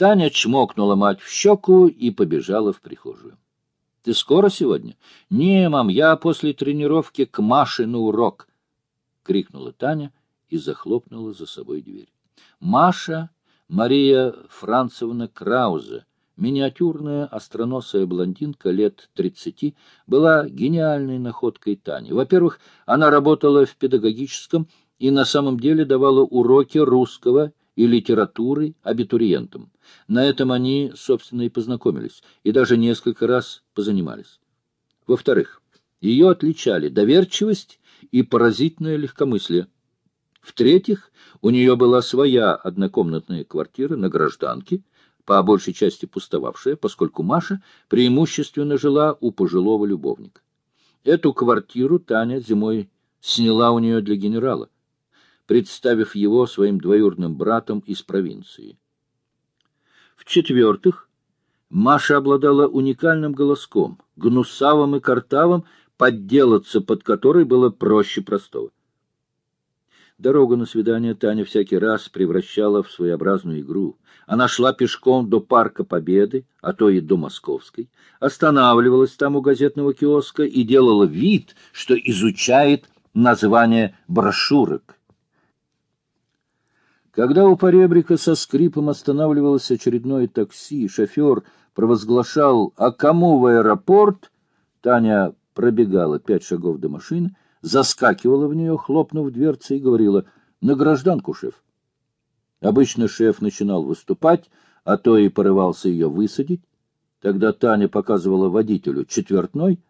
Таня чмокнула мать в щеку и побежала в прихожую. — Ты скоро сегодня? — Не, мам, я после тренировки к Маше на урок, — крикнула Таня и захлопнула за собой дверь. Маша Мария Францевна Краузе, миниатюрная остроносая блондинка лет тридцати, была гениальной находкой Тани. Во-первых, она работала в педагогическом и на самом деле давала уроки русского и литературы абитуриентам. На этом они, собственно, и познакомились, и даже несколько раз позанимались. Во-вторых, ее отличали доверчивость и поразительное легкомыслие. В-третьих, у нее была своя однокомнатная квартира на гражданке, по большей части пустовавшая, поскольку Маша преимущественно жила у пожилого любовника. Эту квартиру Таня зимой сняла у нее для генерала, представив его своим двоюродным братом из провинции. В-четвертых, Маша обладала уникальным голоском, гнусавым и картавым, подделаться под который было проще простого. Дорогу на свидание Таня всякий раз превращала в своеобразную игру. Она шла пешком до Парка Победы, а то и до Московской, останавливалась там у газетного киоска и делала вид, что изучает название брошюрок. Когда у поребрика со скрипом останавливалось очередное такси, шофер провозглашал «А кому в аэропорт?», Таня пробегала пять шагов до машины, заскакивала в нее, хлопнув дверцей, и говорила «На гражданку, шеф». Обычно шеф начинал выступать, а то и порывался ее высадить. Тогда Таня показывала водителю четвертной,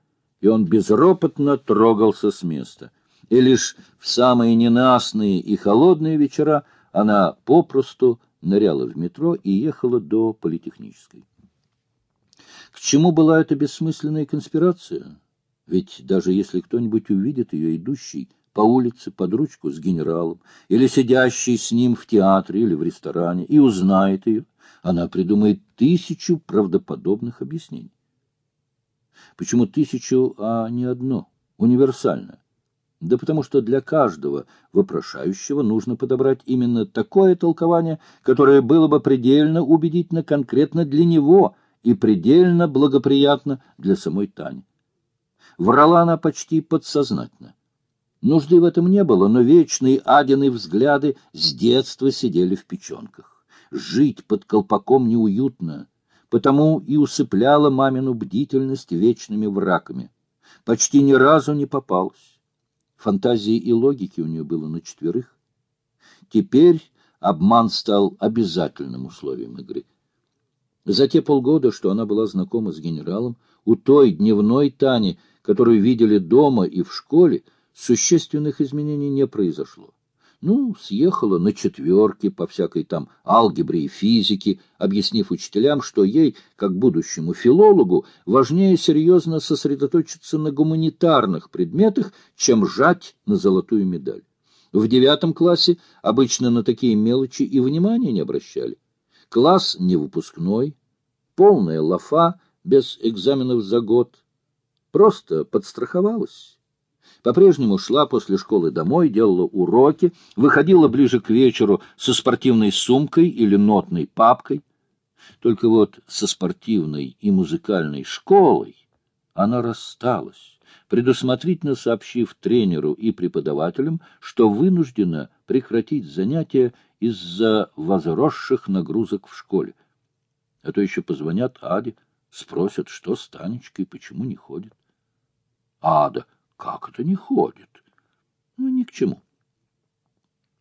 и он безропотно трогался с места. И лишь в самые ненастные и холодные вечера она попросту ныряла в метро и ехала до Политехнической. К чему была эта бессмысленная конспирация? Ведь даже если кто-нибудь увидит ее идущей по улице под ручку с генералом или сидящей с ним в театре или в ресторане и узнает ее, она придумает тысячу правдоподобных объяснений. Почему тысячу, а не одно, универсальное? Да потому что для каждого вопрошающего нужно подобрать именно такое толкование, которое было бы предельно убедительно конкретно для него и предельно благоприятно для самой Тани. Врала она почти подсознательно. Нужды в этом не было, но вечные Адины взгляды с детства сидели в печенках. Жить под колпаком неуютно, потому и усыпляла мамину бдительность вечными врагами. Почти ни разу не попалась. Фантазии и логики у нее было на четверых. Теперь обман стал обязательным условием игры. За те полгода, что она была знакома с генералом, у той дневной Тани — которую видели дома и в школе, существенных изменений не произошло. Ну, съехала на четверке по всякой там алгебре и физике, объяснив учителям, что ей, как будущему филологу, важнее серьезно сосредоточиться на гуманитарных предметах, чем жать на золотую медаль. В девятом классе обычно на такие мелочи и внимания не обращали. Класс не выпускной, полная лафа, без экзаменов за год, Просто подстраховалась. По-прежнему шла после школы домой, делала уроки, выходила ближе к вечеру со спортивной сумкой или нотной папкой. Только вот со спортивной и музыкальной школой она рассталась, предусмотрительно сообщив тренеру и преподавателям, что вынуждена прекратить занятия из-за возросших нагрузок в школе. А то еще позвонят Аде, спросят, что с Танечкой, почему не ходит. Ада, как это не ходит? Ну, ни к чему.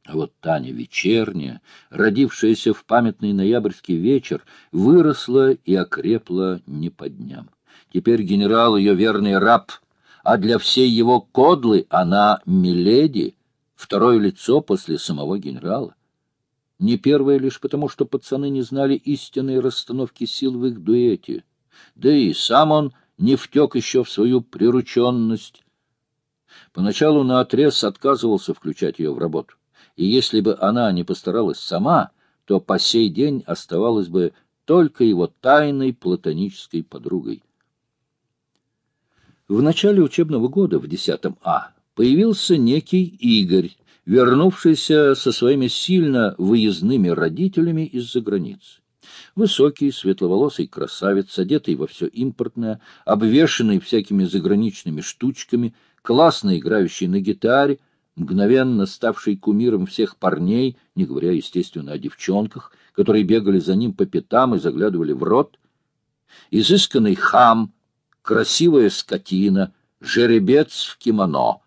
А вот Таня вечерняя, родившаяся в памятный ноябрьский вечер, выросла и окрепла не по дням. Теперь генерал ее верный раб, а для всей его кодлы она миледи, второе лицо после самого генерала. Не первое лишь потому, что пацаны не знали истинной расстановки сил в их дуэте. Да и сам он не втек еще в свою прирученность. Поначалу наотрез отказывался включать ее в работу, и если бы она не постаралась сама, то по сей день оставалась бы только его тайной платонической подругой. В начале учебного года в 10 А появился некий Игорь, вернувшийся со своими сильно выездными родителями из-за границы. Высокий, светловолосый красавец, одетый во все импортное, обвешанный всякими заграничными штучками, классно играющий на гитаре, мгновенно ставший кумиром всех парней, не говоря, естественно, о девчонках, которые бегали за ним по пятам и заглядывали в рот, изысканный хам, красивая скотина, жеребец в кимоно.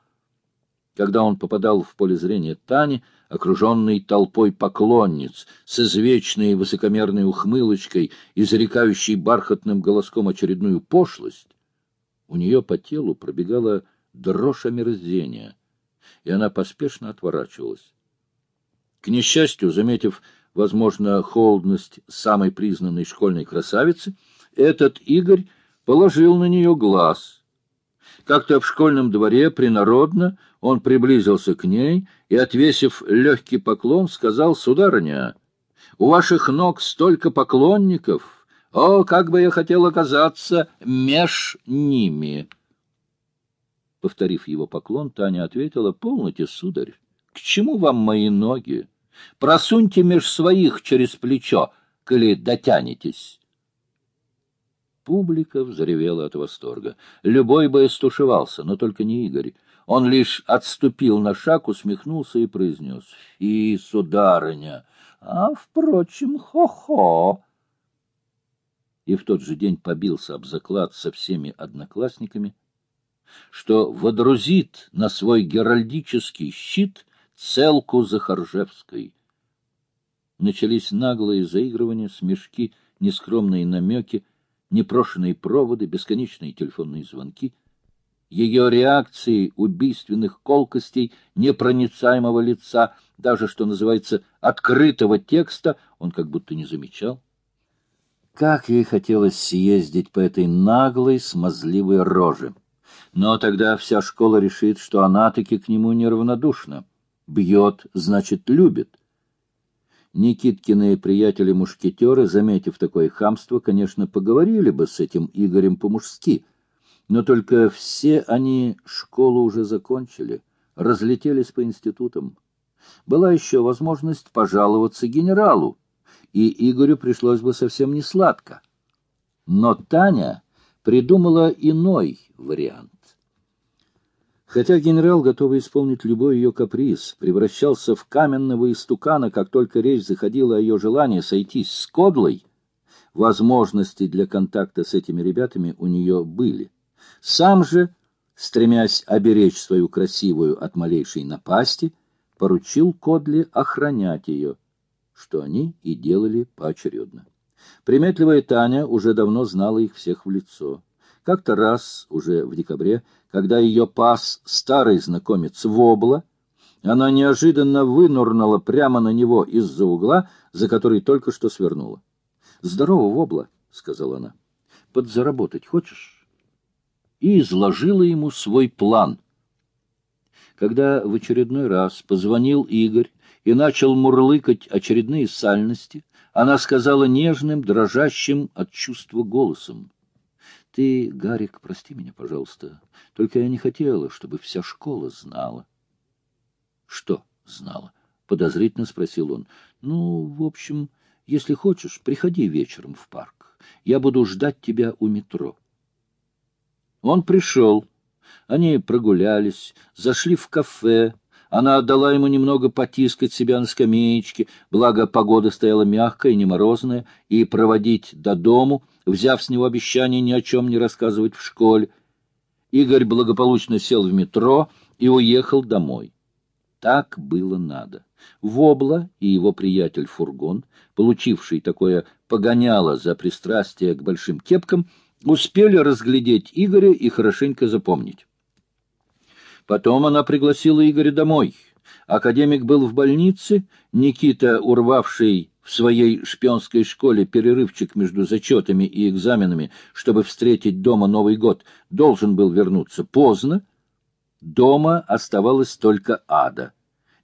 Когда он попадал в поле зрения Тани, окруженный толпой поклонниц, с извечной высокомерной ухмылочкой, изрекающей бархатным голоском очередную пошлость, у нее по телу пробегала дрожь омерзения, и она поспешно отворачивалась. К несчастью, заметив, возможно, холодность самой признанной школьной красавицы, этот Игорь положил на нее глаз — как-то в школьном дворе принародно он приблизился к ней и, отвесив легкий поклон, сказал, «Сударыня, у ваших ног столько поклонников! О, как бы я хотел оказаться меж ними!» Повторив его поклон, Таня ответила, «Полноте, сударь, к чему вам мои ноги? Просуньте меж своих через плечо, коли дотянетесь». Публика взревела от восторга. Любой бы стушевался, но только не Игорь. Он лишь отступил на шаг, усмехнулся и произнес. — И, сударыня, а, впрочем, хо-хо. И в тот же день побился об заклад со всеми одноклассниками, что водрузит на свой геральдический щит целку Захаржевской. Начались наглые заигрывания, смешки, нескромные намеки — непрошенные проводы, бесконечные телефонные звонки. Ее реакции убийственных колкостей, непроницаемого лица, даже, что называется, открытого текста, он как будто не замечал. Как ей хотелось съездить по этой наглой, смазливой роже. Но тогда вся школа решит, что она таки к нему неравнодушна. Бьет, значит, любит. Никиткины приятели-мушкетеры, заметив такое хамство, конечно, поговорили бы с этим Игорем по-мужски, но только все они школу уже закончили, разлетелись по институтам. Была еще возможность пожаловаться генералу, и Игорю пришлось бы совсем не сладко. Но Таня придумала иной вариант. Хотя генерал, готовый исполнить любой ее каприз, превращался в каменного истукана, как только речь заходила о ее желании сойтись с Кодлой, возможности для контакта с этими ребятами у нее были. Сам же, стремясь оберечь свою красивую от малейшей напасти, поручил Кодле охранять ее, что они и делали поочередно. Приметливая Таня уже давно знала их всех в лицо. Как-то раз, уже в декабре, когда ее пас старый знакомец Вобла, она неожиданно вынурнула прямо на него из-за угла, за который только что свернула. — Здорово, Вобла, — сказала она. — Подзаработать хочешь? И изложила ему свой план. Когда в очередной раз позвонил Игорь и начал мурлыкать очередные сальности, она сказала нежным, дрожащим от чувства голосом. Ты, Гарик, прости меня, пожалуйста. Только я не хотела, чтобы вся школа знала. — Что знала? — подозрительно спросил он. — Ну, в общем, если хочешь, приходи вечером в парк. Я буду ждать тебя у метро. Он пришел. Они прогулялись, зашли в кафе, она отдала ему немного потискать себя на скамеечке, благо погода стояла мягкая, не морозная, и проводить до дому, взяв с него обещание ни о чем не рассказывать в школе. Игорь благополучно сел в метро и уехал домой. Так было надо. Вобла и его приятель Фургон, получивший такое погоняло за пристрастие к большим кепкам, успели разглядеть Игоря и хорошенько запомнить. Потом она пригласила Игоря домой. Академик был в больнице, Никита, урвавший в своей шпионской школе перерывчик между зачетами и экзаменами, чтобы встретить дома Новый год, должен был вернуться поздно. Дома оставалась только ада.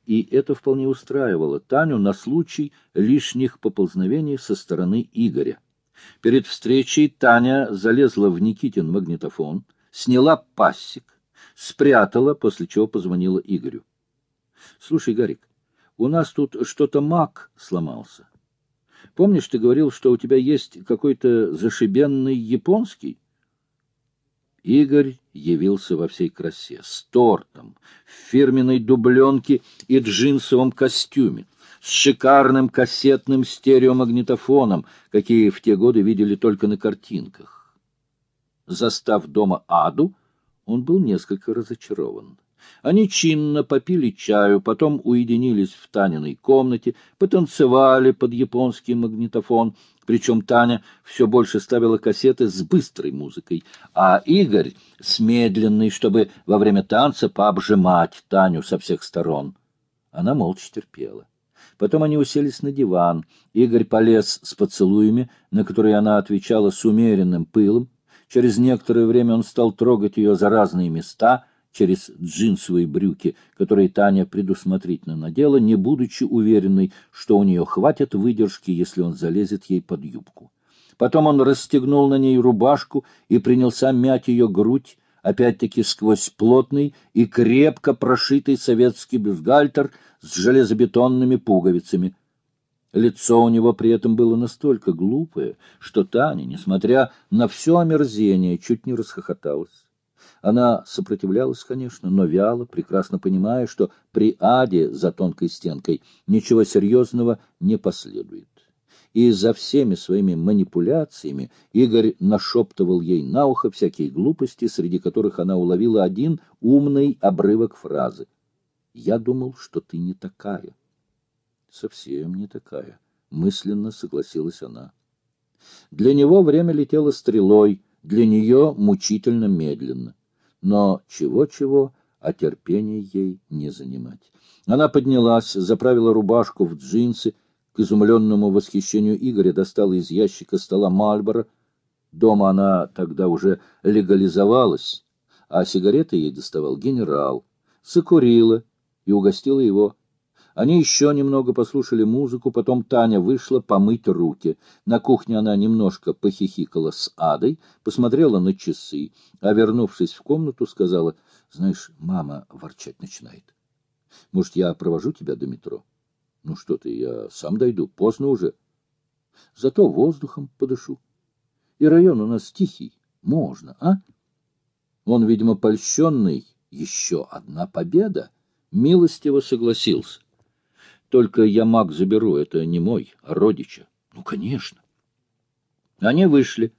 И это вполне устраивало Таню на случай лишних поползновений со стороны Игоря. Перед встречей Таня залезла в Никитин магнитофон, сняла пассик, спрятала, после чего позвонила Игорю. — Слушай, Гарик, у нас тут что-то маг сломался. Помнишь, ты говорил, что у тебя есть какой-то зашибенный японский? Игорь явился во всей красе, с тортом, в фирменной дубленке и джинсовом костюме, с шикарным кассетным стереомагнитофоном, какие в те годы видели только на картинках. Застав дома Аду, он был несколько разочарован. Они чинно попили чаю, потом уединились в Таниной комнате, потанцевали под японский магнитофон, причем Таня все больше ставила кассеты с быстрой музыкой, а Игорь с медленной, чтобы во время танца пообжимать Таню со всех сторон. Она молча терпела. Потом они уселись на диван. Игорь полез с поцелуями, на которые она отвечала с умеренным пылом. Через некоторое время он стал трогать ее за разные места — через джинсовые брюки, которые Таня предусмотрительно надела, не будучи уверенной, что у нее хватит выдержки, если он залезет ей под юбку. Потом он расстегнул на ней рубашку и принялся мять ее грудь, опять-таки сквозь плотный и крепко прошитый советский бюстгальтер с железобетонными пуговицами. Лицо у него при этом было настолько глупое, что Таня, несмотря на все омерзение, чуть не расхохоталась. Она сопротивлялась, конечно, но вяло, прекрасно понимая, что при аде за тонкой стенкой ничего серьезного не последует. И за всеми своими манипуляциями Игорь нашептывал ей на ухо всякие глупости, среди которых она уловила один умный обрывок фразы. «Я думал, что ты не такая». «Совсем не такая», — мысленно согласилась она. Для него время летело стрелой, для нее мучительно медленно но чего-чего, а терпения ей не занимать. Она поднялась, заправила рубашку в джинсы, к изумленному восхищению Игоря достала из ящика стола Мальборо. Дома она тогда уже легализовалась, а сигареты ей доставал генерал. Закурила и угостила его они еще немного послушали музыку, потом Таня вышла помыть руки. На кухне она немножко похихикала с Адой, посмотрела на часы, а, вернувшись в комнату, сказала, «Знаешь, мама ворчать начинает. Может, я провожу тебя до метро?» «Ну что ты, я сам дойду, поздно уже. Зато воздухом подышу. И район у нас тихий, можно, а?» Он, видимо, польщенный, еще одна победа, милостиво согласился. Только я маг заберу, это не мой, а родича. Ну, конечно. Они вышли.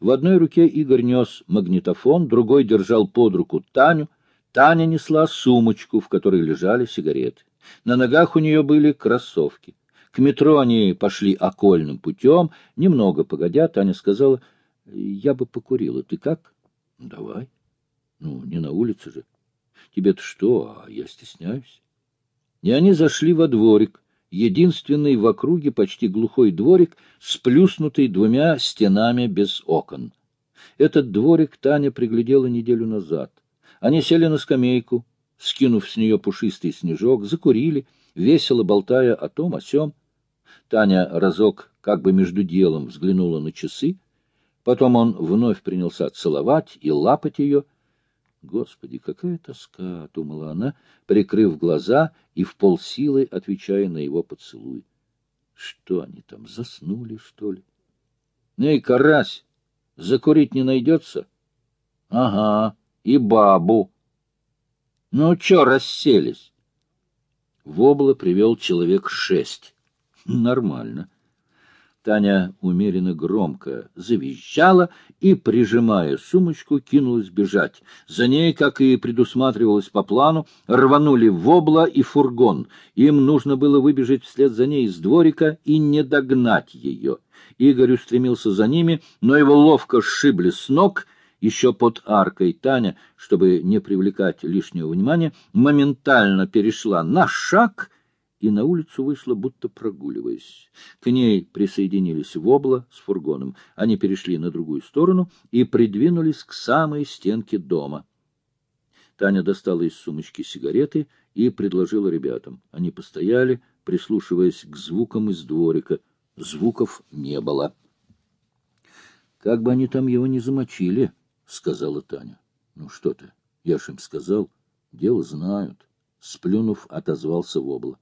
В одной руке Игорь нес магнитофон, другой держал под руку Таню. Таня несла сумочку, в которой лежали сигареты. На ногах у нее были кроссовки. К метро они пошли окольным путем. Немного погодя, Таня сказала, «Я бы покурила. Ты как?» «Давай». «Ну, не на улице же. Тебе-то что, а я стесняюсь» и они зашли во дворик, единственный в округе почти глухой дворик, сплюснутый двумя стенами без окон. Этот дворик Таня приглядела неделю назад. Они сели на скамейку, скинув с нее пушистый снежок, закурили, весело болтая о том, о сём. Таня разок как бы между делом взглянула на часы, потом он вновь принялся целовать и лапать ее, Господи, какая тоска, — думала она, прикрыв глаза и в полсилы отвечая на его поцелуй. Что они там, заснули, что ли? Эй, карась, закурить не найдется? Ага, и бабу. Ну, чё расселись? Вобла привел человек шесть. Нормально. Таня умеренно громко завизжала и, прижимая сумочку, кинулась бежать. За ней, как и предусматривалось по плану, рванули вобла и фургон. Им нужно было выбежать вслед за ней из дворика и не догнать ее. Игорь устремился за ними, но его ловко сшибли с ног — еще под аркой Таня, чтобы не привлекать лишнего внимания, моментально перешла на шаг и на улицу вышла, будто прогуливаясь. К ней присоединились Вобла с фургоном. Они перешли на другую сторону и придвинулись к самой стенке дома. Таня достала из сумочки сигареты и предложила ребятам. Они постояли, прислушиваясь к звукам из дворика. Звуков не было. — Как бы они там его не замочили, — сказала Таня. — Ну что ты, я ж им сказал, дело знают. Сплюнув, отозвался Вобла. —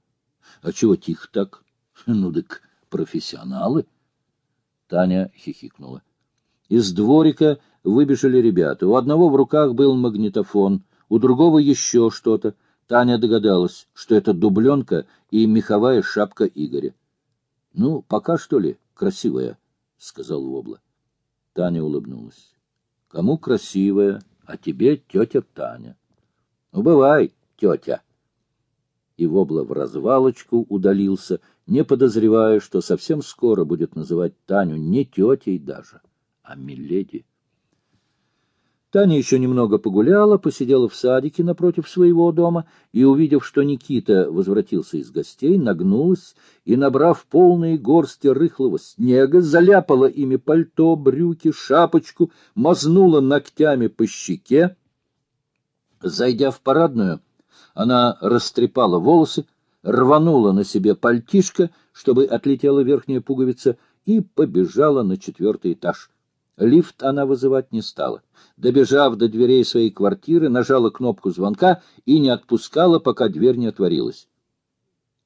А чего тихо так? Ну так профессионалы. Таня хихикнула. Из дворика выбежали ребята. У одного в руках был магнитофон, у другого еще что-то. Таня догадалась, что это дубленка и меховая шапка Игоря. — Ну, пока что ли, красивая, — сказал Вобла. Таня улыбнулась. — Кому красивая, а тебе тетя Таня. — Ну, бывай, тетя. И Вобла в развалочку удалился, не подозревая, что совсем скоро будет называть Таню не тетей даже, а миледи. Таня еще немного погуляла, посидела в садике напротив своего дома и, увидев, что Никита возвратился из гостей, нагнулась и, набрав полные горсти рыхлого снега, заляпала ими пальто, брюки, шапочку, мазнула ногтями по щеке. Зайдя в парадную, она растрепала волосы, рванула на себе пальтишко, чтобы отлетела верхняя пуговица, и побежала на четвертый этаж. Лифт она вызывать не стала. Добежав до дверей своей квартиры, нажала кнопку звонка и не отпускала, пока дверь не отворилась.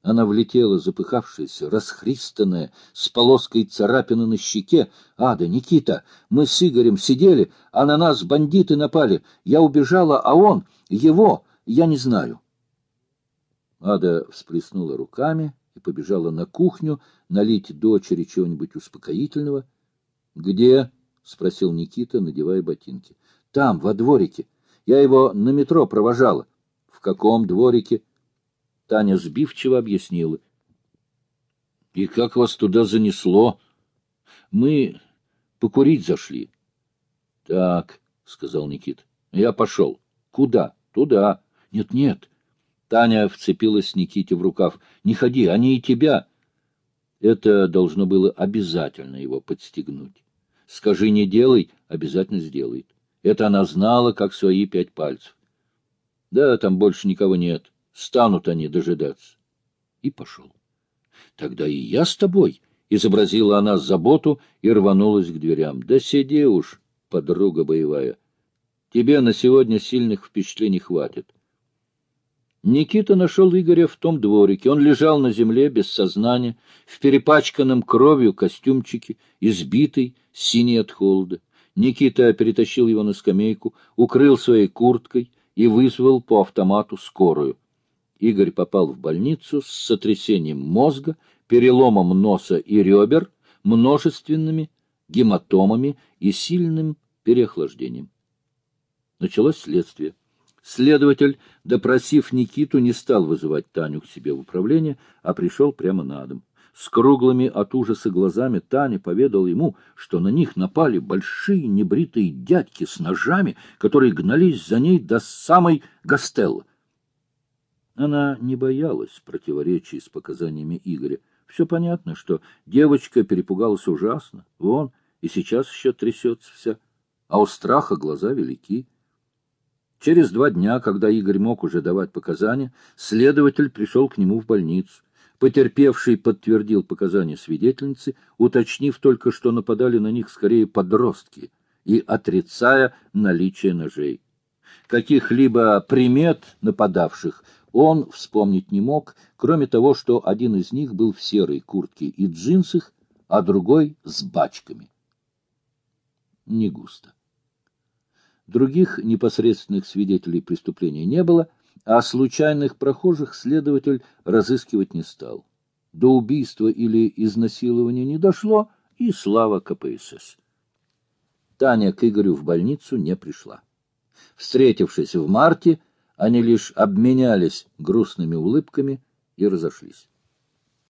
Она влетела, запыхавшаяся, расхристанная, с полоской царапины на щеке. «Ада, Никита, мы с Игорем сидели, а на нас бандиты напали. Я убежала, а он, его, я не знаю». Ада всплеснула руками и побежала на кухню налить дочери чего-нибудь успокоительного. «Где?» — спросил Никита, надевая ботинки. — Там, во дворике. Я его на метро провожала. — В каком дворике? Таня сбивчиво объяснила. — И как вас туда занесло? — Мы покурить зашли. — Так, — сказал Никита. — Я пошел. — Куда? — Туда. — Нет-нет. Таня вцепилась Никите в рукав. — Не ходи, они и тебя. Это должно было обязательно его подстегнуть. Скажи «не делай» — обязательно сделает. Это она знала, как свои пять пальцев. Да, там больше никого нет. Станут они дожидаться. И пошел. Тогда и я с тобой, — изобразила она заботу и рванулась к дверям. Да сиди уж, подруга боевая. Тебе на сегодня сильных впечатлений хватит. Никита нашел Игоря в том дворике. Он лежал на земле без сознания, в перепачканном кровью костюмчике, избитый, синий от холода. Никита перетащил его на скамейку, укрыл своей курткой и вызвал по автомату скорую. Игорь попал в больницу с сотрясением мозга, переломом носа и ребер, множественными гематомами и сильным переохлаждением. Началось следствие. Следователь, допросив Никиту, не стал вызывать Таню к себе в управление, а пришел прямо на дом. С круглыми от ужаса глазами Таня поведал ему, что на них напали большие небритые дядьки с ножами, которые гнались за ней до самой Гастеллы. Она не боялась противоречий с показаниями Игоря. Все понятно, что девочка перепугалась ужасно. Вон, и сейчас еще трясется вся. А у страха глаза велики. Через два дня, когда Игорь мог уже давать показания, следователь пришел к нему в больницу. Потерпевший подтвердил показания свидетельницы, уточнив только, что нападали на них скорее подростки и отрицая наличие ножей. Каких-либо примет нападавших он вспомнить не мог, кроме того, что один из них был в серой куртке и джинсах, а другой с бачками. Не густо. Других непосредственных свидетелей преступления не было, а случайных прохожих следователь разыскивать не стал. До убийства или изнасилования не дошло, и слава КПСС. Таня к Игорю в больницу не пришла. Встретившись в марте, они лишь обменялись грустными улыбками и разошлись.